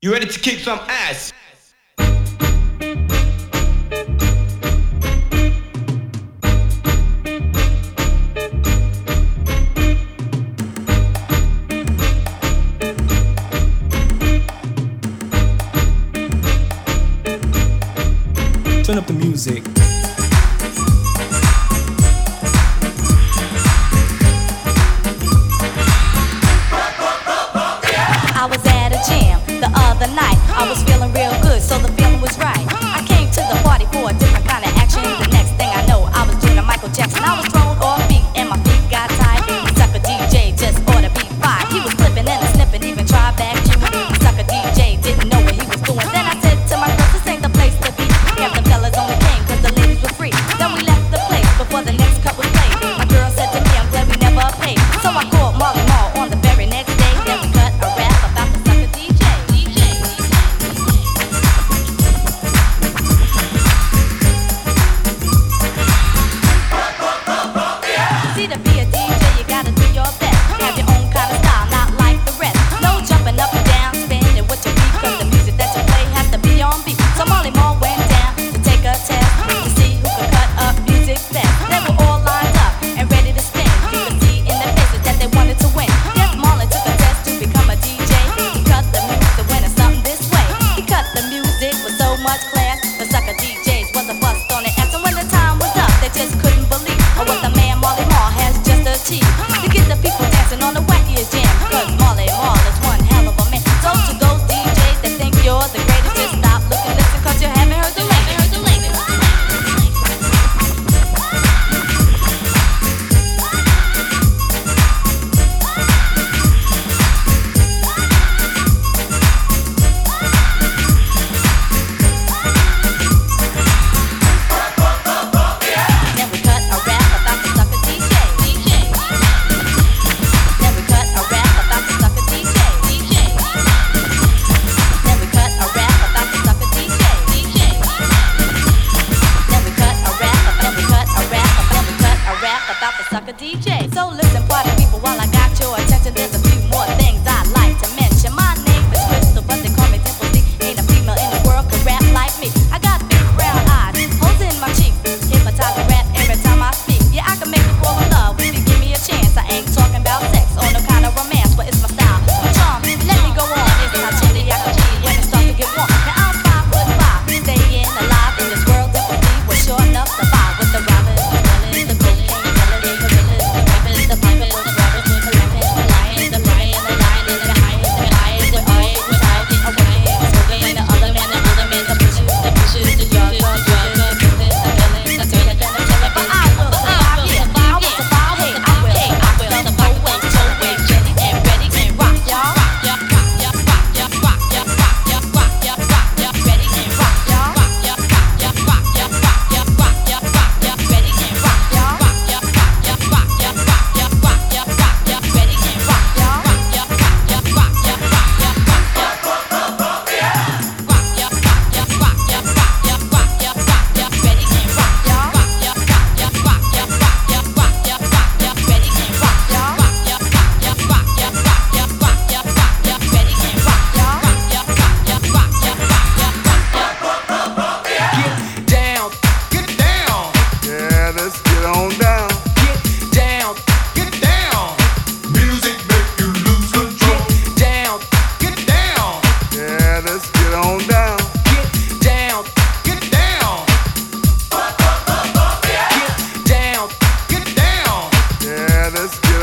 You ready to kick some ass?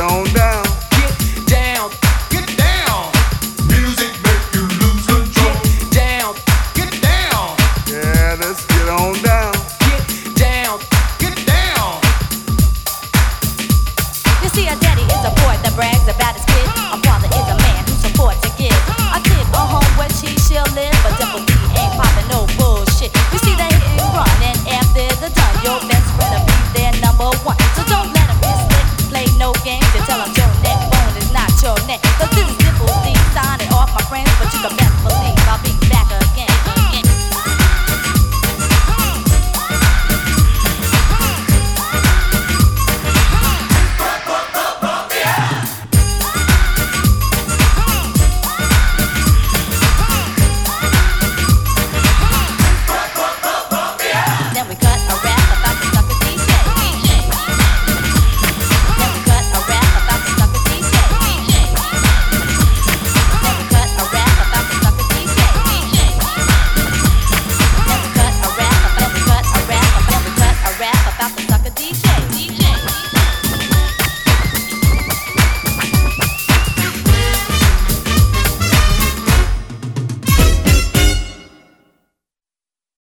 on down. head.